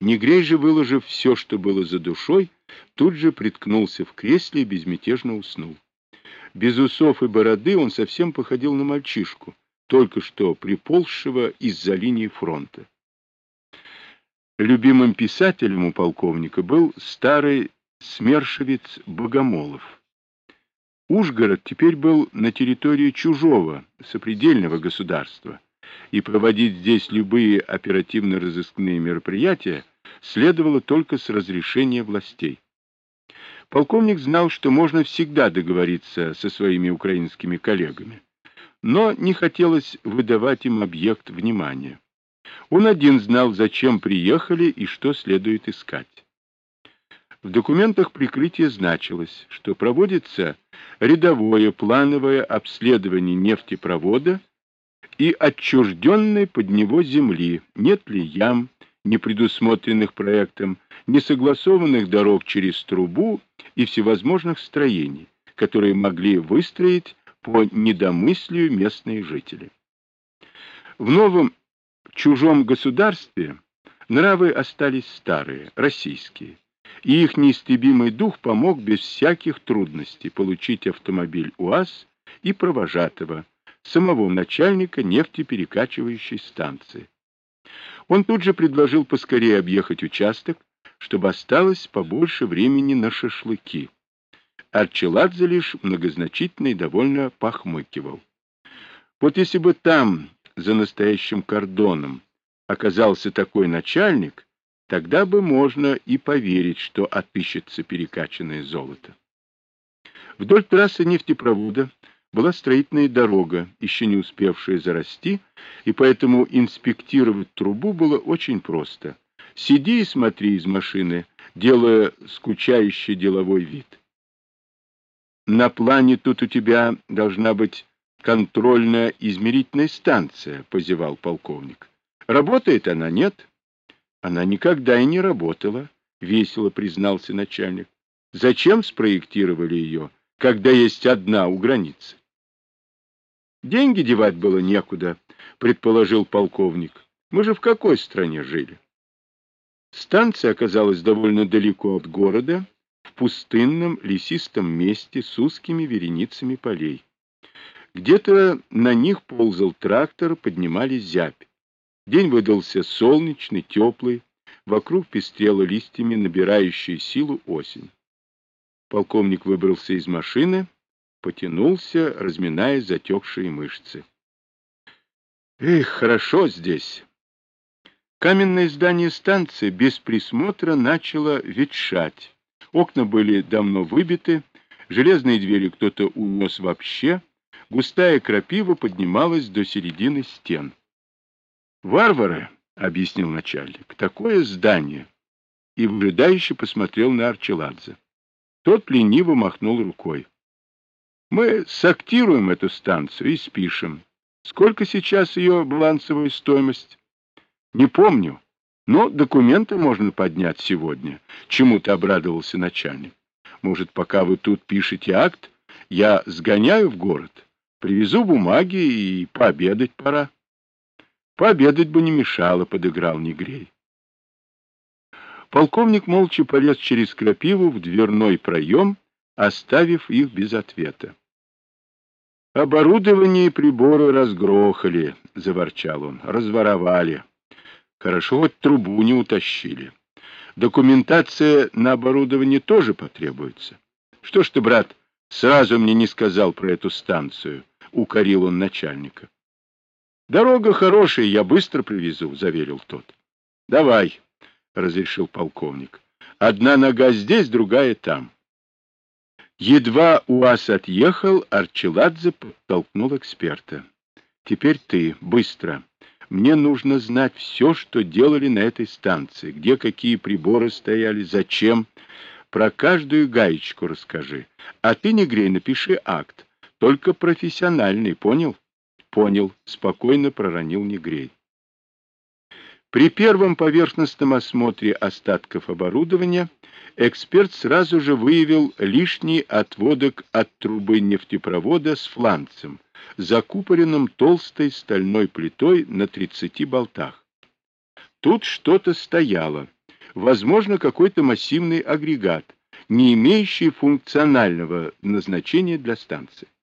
Негрей же, выложив все, что было за душой, тут же приткнулся в кресле и безмятежно уснул. Без усов и бороды он совсем походил на мальчишку, только что приползшего из-за линии фронта. Любимым писателем у полковника был старый смершевец Богомолов. Ужгород теперь был на территории чужого, сопредельного государства, и проводить здесь любые оперативно-розыскные мероприятия следовало только с разрешения властей. Полковник знал, что можно всегда договориться со своими украинскими коллегами, но не хотелось выдавать им объект внимания. Он один знал, зачем приехали и что следует искать. В документах прикрытия значилось, что проводится рядовое плановое обследование нефтепровода и отчужденной под него земли, нет ли ям, не предусмотренных проектом, несогласованных дорог через трубу и всевозможных строений, которые могли выстроить по недомыслию местные жители. В новом чужом государстве нравы остались старые, российские, и их неистребимый дух помог без всяких трудностей получить автомобиль УАЗ и провожатого, самого начальника нефтеперекачивающей станции. Он тут же предложил поскорее объехать участок, чтобы осталось побольше времени на шашлыки. Арчеладзе лишь многозначительно и довольно похмыкивал. Вот если бы там, за настоящим кордоном, оказался такой начальник, тогда бы можно и поверить, что отыщется перекачанное золото. Вдоль трассы нефтепровода была строительная дорога, еще не успевшая зарасти, и поэтому инспектировать трубу было очень просто. Сиди и смотри из машины, делая скучающий деловой вид. На плане тут у тебя должна быть контрольная измерительная станция, позевал полковник. Работает она, нет? Она никогда и не работала, весело признался начальник. Зачем спроектировали ее, когда есть одна у границы? Деньги девать было некуда, предположил полковник. Мы же в какой стране жили? Станция оказалась довольно далеко от города, в пустынном лесистом месте с узкими вереницами полей. Где-то на них ползал трактор, поднимались зябь. День выдался солнечный, теплый, вокруг пестрела листьями набирающая силу осень. Полковник выбрался из машины, потянулся, разминая затекшие мышцы. Эх, хорошо здесь. Каменное здание станции без присмотра начало ветшать. Окна были давно выбиты, железные двери кто-то унес вообще, густая крапива поднималась до середины стен. «Варвары!» — объяснил начальник. «Такое здание!» И выжидающе посмотрел на Арчеладзе. Тот лениво махнул рукой. Мы сактируем эту станцию и спишем. Сколько сейчас ее балансовая стоимость? Не помню, но документы можно поднять сегодня. Чему-то обрадовался начальник. Может, пока вы тут пишете акт, я сгоняю в город, привезу бумаги и пообедать пора. Пообедать бы не мешало, подыграл Негрей. Полковник молча полез через крапиву в дверной проем, оставив их без ответа. «Оборудование и приборы разгрохали», — заворчал он, — «разворовали. Хорошо, хоть трубу не утащили. Документация на оборудование тоже потребуется. Что ж ты, брат, сразу мне не сказал про эту станцию?» — укорил он начальника. «Дорога хорошая, я быстро привезу», — заверил тот. «Давай», — разрешил полковник. «Одна нога здесь, другая там». Едва УАЗ отъехал, Арчеладзе подтолкнул эксперта. «Теперь ты, быстро. Мне нужно знать все, что делали на этой станции, где какие приборы стояли, зачем. Про каждую гаечку расскажи. А ты, Негрей, напиши акт. Только профессиональный, понял?» «Понял», — спокойно проронил Негрей. При первом поверхностном осмотре остатков оборудования эксперт сразу же выявил лишний отводок от трубы нефтепровода с фланцем, закупоренным толстой стальной плитой на 30 болтах. Тут что-то стояло, возможно какой-то массивный агрегат, не имеющий функционального назначения для станции.